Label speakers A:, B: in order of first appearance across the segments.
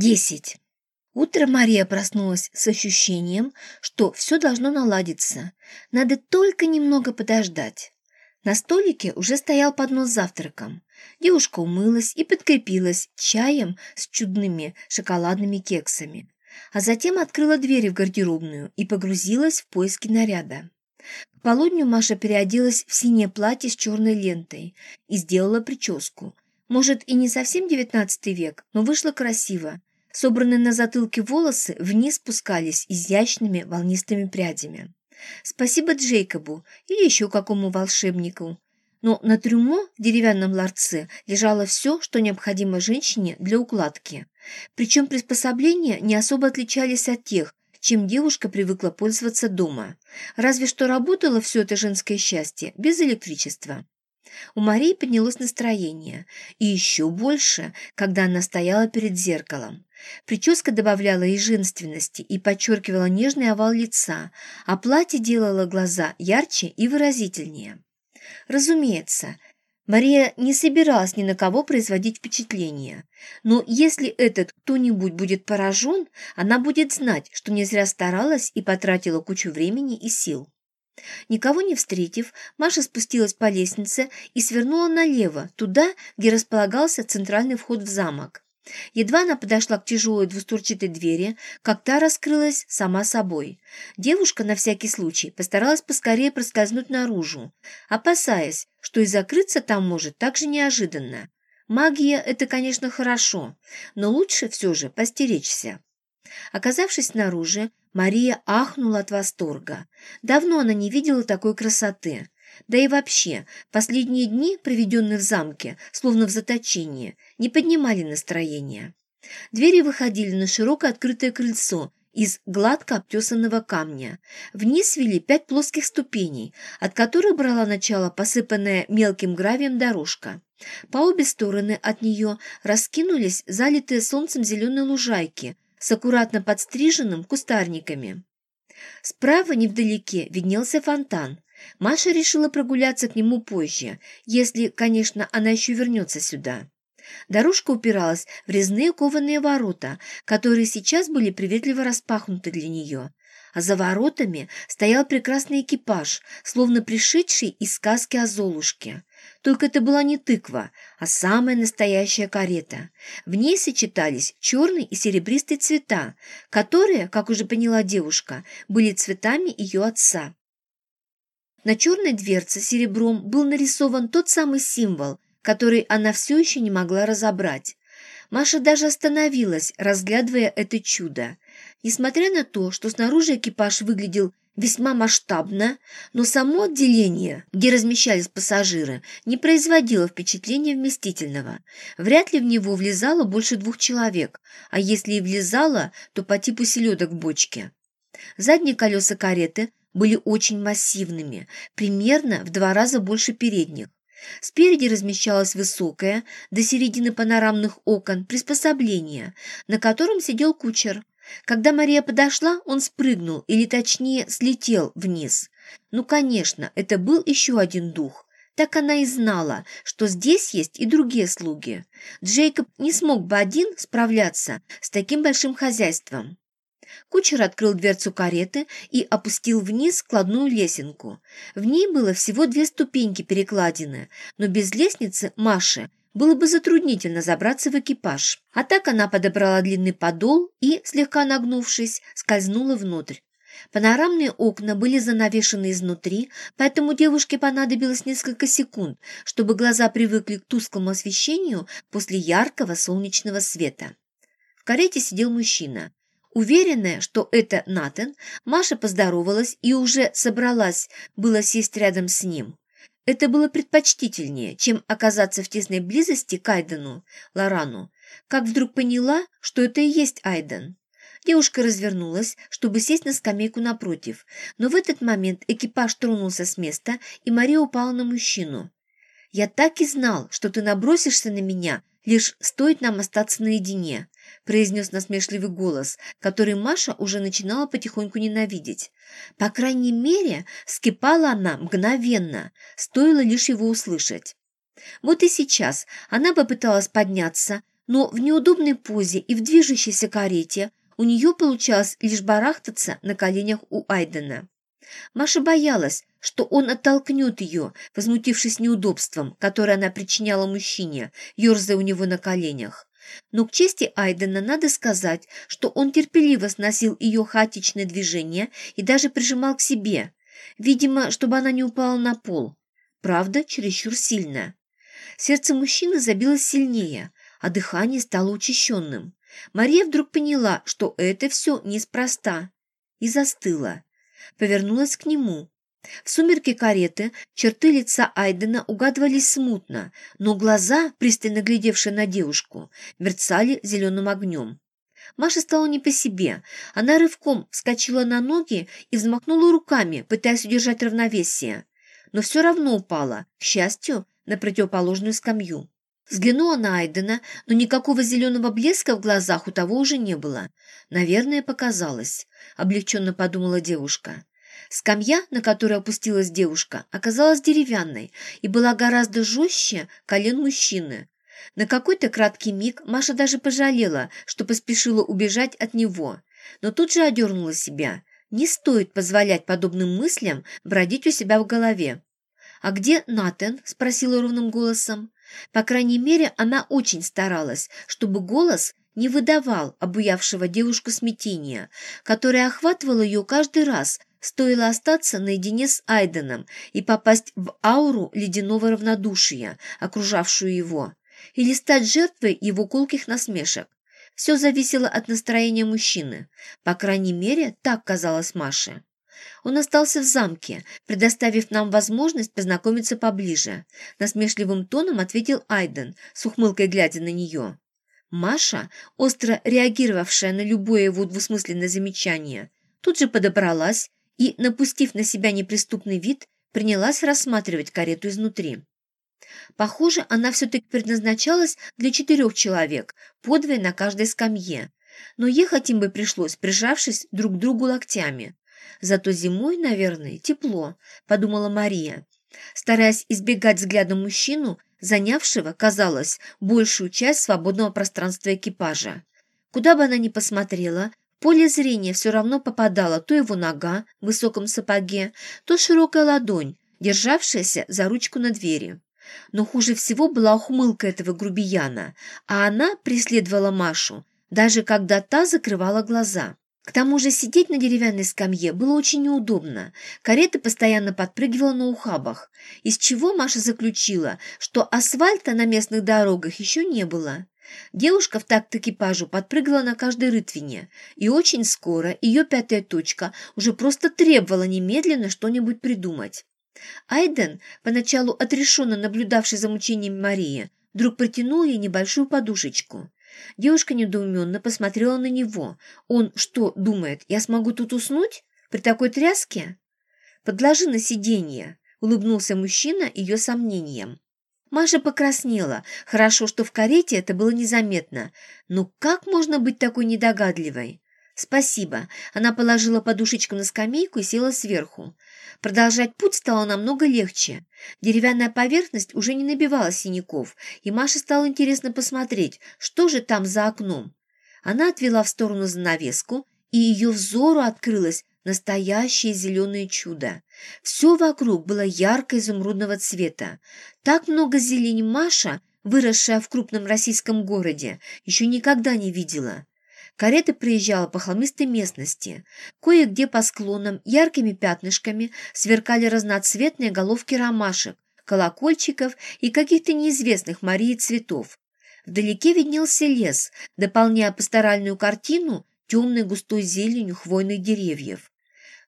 A: Десять. Утром Мария проснулась с ощущением, что все должно наладиться. Надо только немного подождать. На столике уже стоял поднос с завтраком. Девушка умылась и подкрепилась чаем с чудными шоколадными кексами. А затем открыла двери в гардеробную и погрузилась в поиски наряда. К полудню Маша переоделась в синее платье с черной лентой и сделала прическу. Может, и не совсем девятнадцатый век, но вышло красиво. Собранные на затылке волосы вниз спускались изящными волнистыми прядями. Спасибо Джейкобу или еще какому волшебнику. Но на трюмо в деревянном ларце лежало все, что необходимо женщине для укладки. Причем приспособления не особо отличались от тех, чем девушка привыкла пользоваться дома. Разве что работало все это женское счастье без электричества. У Марии поднялось настроение, и еще больше, когда она стояла перед зеркалом. Прическа добавляла и женственности, и подчеркивала нежный овал лица, а платье делало глаза ярче и выразительнее. Разумеется, Мария не собиралась ни на кого производить впечатление, но если этот кто-нибудь будет поражен, она будет знать, что не зря старалась и потратила кучу времени и сил. Никого не встретив, Маша спустилась по лестнице и свернула налево, туда, где располагался центральный вход в замок. Едва она подошла к тяжелой двустворчатой двери, как та раскрылась сама собой. Девушка на всякий случай постаралась поскорее проскользнуть наружу, опасаясь, что и закрыться там может так же неожиданно. Магия – это, конечно, хорошо, но лучше все же постеречься. Оказавшись снаружи, Мария ахнула от восторга. Давно она не видела такой красоты. Да и вообще, последние дни, проведенные в замке, словно в заточении, не поднимали настроения. Двери выходили на широкое открытое крыльцо из гладко обтесанного камня. Вниз вели пять плоских ступеней, от которых брала начало посыпанная мелким гравием дорожка. По обе стороны от нее раскинулись залитые солнцем зеленые лужайки с аккуратно подстриженным кустарниками. Справа невдалеке виднелся фонтан. Маша решила прогуляться к нему позже, если, конечно, она еще вернется сюда. Дорожка упиралась в резные кованые ворота, которые сейчас были приветливо распахнуты для нее. А за воротами стоял прекрасный экипаж, словно пришедший из сказки о Золушке. Только это была не тыква, а самая настоящая карета. В ней сочетались черный и серебристый цвета, которые, как уже поняла девушка, были цветами ее отца. На черной дверце серебром был нарисован тот самый символ, который она все еще не могла разобрать. Маша даже остановилась, разглядывая это чудо. Несмотря на то, что снаружи экипаж выглядел весьма масштабно, но само отделение, где размещались пассажиры, не производило впечатления вместительного. Вряд ли в него влезало больше двух человек, а если и влезало, то по типу селедок в бочке. Задние колеса кареты были очень массивными, примерно в два раза больше передних. Спереди размещалось высокое, до середины панорамных окон, приспособление, на котором сидел кучер. Когда Мария подошла, он спрыгнул, или точнее слетел вниз. Ну, конечно, это был еще один дух. Так она и знала, что здесь есть и другие слуги. Джейкоб не смог бы один справляться с таким большим хозяйством. Кучер открыл дверцу кареты и опустил вниз складную лесенку. В ней было всего две ступеньки перекладины, но без лестницы Маше было бы затруднительно забраться в экипаж. А так она подобрала длинный подол и, слегка нагнувшись, скользнула внутрь. Панорамные окна были занавешены изнутри, поэтому девушке понадобилось несколько секунд, чтобы глаза привыкли к тусклому освещению после яркого солнечного света. В карете сидел мужчина. Уверенная, что это Натан, Маша поздоровалась и уже собралась было сесть рядом с ним. Это было предпочтительнее, чем оказаться в тесной близости к Айдену, Лорану, как вдруг поняла, что это и есть Айден. Девушка развернулась, чтобы сесть на скамейку напротив, но в этот момент экипаж тронулся с места, и Мария упала на мужчину. «Я так и знал, что ты набросишься на меня, лишь стоит нам остаться наедине», произнес насмешливый голос, который Маша уже начинала потихоньку ненавидеть. По крайней мере, скипала она мгновенно, стоило лишь его услышать. Вот и сейчас она попыталась подняться, но в неудобной позе и в движущейся карете у нее получалось лишь барахтаться на коленях у Айдена. Маша боялась, что он оттолкнет ее, возмутившись неудобством, которое она причиняла мужчине, ерзая у него на коленях. Но к чести Айдена надо сказать, что он терпеливо сносил ее хаотичное движение и даже прижимал к себе, видимо, чтобы она не упала на пол. Правда, чересчур сильно. Сердце мужчины забилось сильнее, а дыхание стало учащенным. Мария вдруг поняла, что это все неспроста, и застыла. Повернулась к нему. В сумерке кареты черты лица Айдена угадывались смутно, но глаза, пристально глядевшие на девушку, мерцали зеленым огнем. Маша стала не по себе. Она рывком вскочила на ноги и взмахнула руками, пытаясь удержать равновесие. Но все равно упала, к счастью, на противоположную скамью. Взглянула на Айдена, но никакого зеленого блеска в глазах у того уже не было. Наверное, показалось, облегченно подумала девушка. Скамья, на которую опустилась девушка, оказалась деревянной и была гораздо жестче колен мужчины. На какой-то краткий миг Маша даже пожалела, что поспешила убежать от него, но тут же одернула себя. Не стоит позволять подобным мыслям бродить у себя в голове. «А где Натан?» – спросила ровным голосом. По крайней мере, она очень старалась, чтобы голос не выдавал обуявшего девушку смятения, которое охватывало ее каждый раз, стоило остаться наедине с Айденом и попасть в ауру ледяного равнодушия, окружавшую его, или стать жертвой его колких насмешек. Все зависело от настроения мужчины. По крайней мере, так казалось Маше. Он остался в замке, предоставив нам возможность познакомиться поближе. Насмешливым тоном ответил Айден, с ухмылкой глядя на нее. Маша, остро реагировавшая на любое его двусмысленное замечание, тут же подобралась и, напустив на себя неприступный вид, принялась рассматривать карету изнутри. Похоже, она все-таки предназначалась для четырех человек, по двое на каждой скамье. Но ехать им бы пришлось, прижавшись друг к другу локтями. Зато зимой, наверное, тепло, подумала Мария, стараясь избегать взгляда мужчину, занявшего, казалось, большую часть свободного пространства экипажа. Куда бы она ни посмотрела, поле зрения все равно попадала то его нога в высоком сапоге, то широкая ладонь, державшаяся за ручку на двери. Но хуже всего была ухмылка этого грубияна, а она преследовала Машу, даже когда та закрывала глаза. К тому же сидеть на деревянной скамье было очень неудобно. Карета постоянно подпрыгивала на ухабах, из чего Маша заключила, что асфальта на местных дорогах еще не было. Девушка в такт экипажу подпрыгала на каждой рытвине, и очень скоро ее пятая точка уже просто требовала немедленно что-нибудь придумать. Айден, поначалу отрешенно наблюдавший за мучениями Марии, вдруг протянул ей небольшую подушечку. Девушка недоуменно посмотрела на него. «Он что, думает, я смогу тут уснуть? При такой тряске?» «Подложи на сиденье», — улыбнулся мужчина ее сомнением. Маша покраснела. Хорошо, что в карете это было незаметно. Но как можно быть такой недогадливой? «Спасибо». Она положила подушечку на скамейку и села сверху. Продолжать путь стало намного легче. Деревянная поверхность уже не набивала синяков, и Маше стало интересно посмотреть, что же там за окном. Она отвела в сторону занавеску, и ее взору открылось настоящее зеленое чудо. Все вокруг было ярко-изумрудного цвета. Так много зелени Маша, выросшая в крупном российском городе, еще никогда не видела. Карета проезжала по холмистой местности. Кое-где по склонам яркими пятнышками сверкали разноцветные головки ромашек, колокольчиков и каких-то неизвестных Марии цветов. Вдалеке виднелся лес, дополняя пасторальную картину темной густой зеленью хвойных деревьев.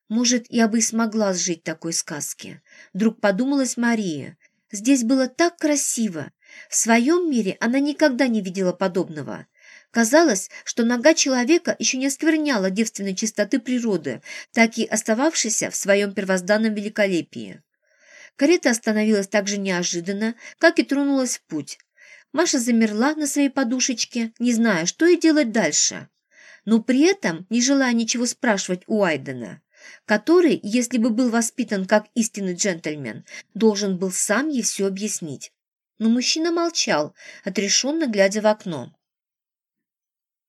A: Может, я бы и смогла сжить такой сказке. Вдруг подумалась Мария. Здесь было так красиво. В своем мире она никогда не видела подобного. Казалось, что нога человека еще не оскверняла девственной чистоты природы, так и остававшейся в своем первозданном великолепии. Карета остановилась так же неожиданно, как и тронулась в путь. Маша замерла на своей подушечке, не зная, что ей делать дальше. Но при этом не желая ничего спрашивать у Айдена, который, если бы был воспитан как истинный джентльмен, должен был сам ей все объяснить. Но мужчина молчал, отрешенно глядя в окно.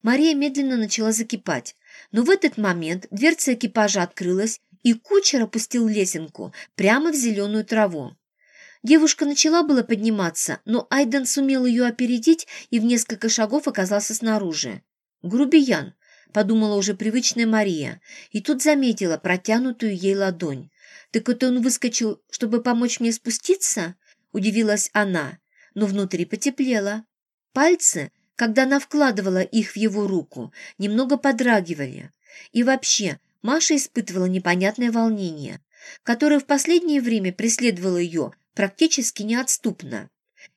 A: Мария медленно начала закипать, но в этот момент дверца экипажа открылась, и кучер опустил лесенку прямо в зеленую траву. Девушка начала было подниматься, но Айден сумел ее опередить и в несколько шагов оказался снаружи. «Грубиян», — подумала уже привычная Мария, и тут заметила протянутую ей ладонь. «Так это он выскочил, чтобы помочь мне спуститься?» — удивилась она, но внутри потеплело. Пальцы, когда она вкладывала их в его руку, немного подрагивали. И вообще, Маша испытывала непонятное волнение, которое в последнее время преследовало ее практически неотступно.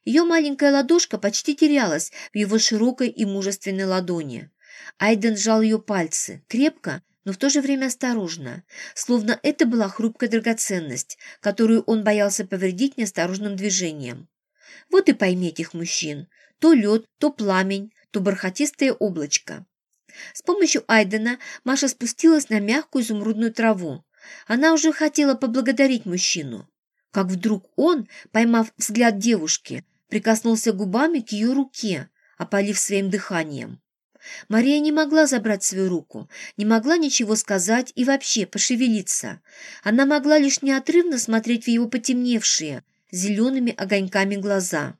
A: Ее маленькая ладошка почти терялась в его широкой и мужественной ладони. Айден сжал ее пальцы, крепко, но в то же время осторожно, словно это была хрупкая драгоценность, которую он боялся повредить неосторожным движением. Вот и пойми этих мужчин. То лед, то пламень, то бархатистое облачко. С помощью Айдена Маша спустилась на мягкую изумрудную траву. Она уже хотела поблагодарить мужчину, как вдруг он, поймав взгляд девушки, прикоснулся губами к ее руке, опалив своим дыханием. Мария не могла забрать свою руку, не могла ничего сказать и вообще пошевелиться. Она могла лишь неотрывно смотреть в его потемневшие, зелеными огоньками глаза.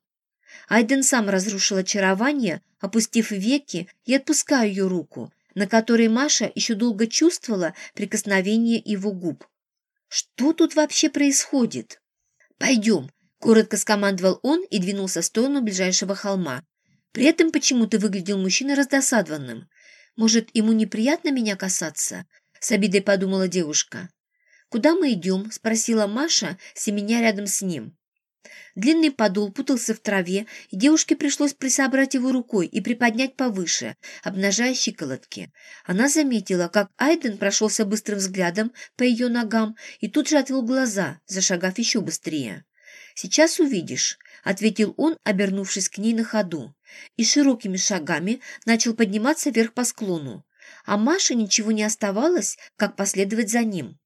A: Айден сам разрушил очарование, опустив веки и отпуская ее руку, на которой Маша еще долго чувствовала прикосновение его губ. Что тут вообще происходит? «Пойдем», — коротко скомандовал он и двинулся в сторону ближайшего холма. При этом почему-то выглядел мужчина раздосадованным. «Может, ему неприятно меня касаться?» — с обидой подумала девушка. «Куда мы идем?» — спросила Маша, семеня рядом с ним. Длинный подол путался в траве, и девушке пришлось присобрать его рукой и приподнять повыше, обнажая щиколотки. Она заметила, как Айден прошелся быстрым взглядом по ее ногам и тут же отвел глаза, зашагав еще быстрее. «Сейчас увидишь», — ответил он, обернувшись к ней на ходу, и широкими шагами начал подниматься вверх по склону. А Маше ничего не оставалось, как последовать за ним.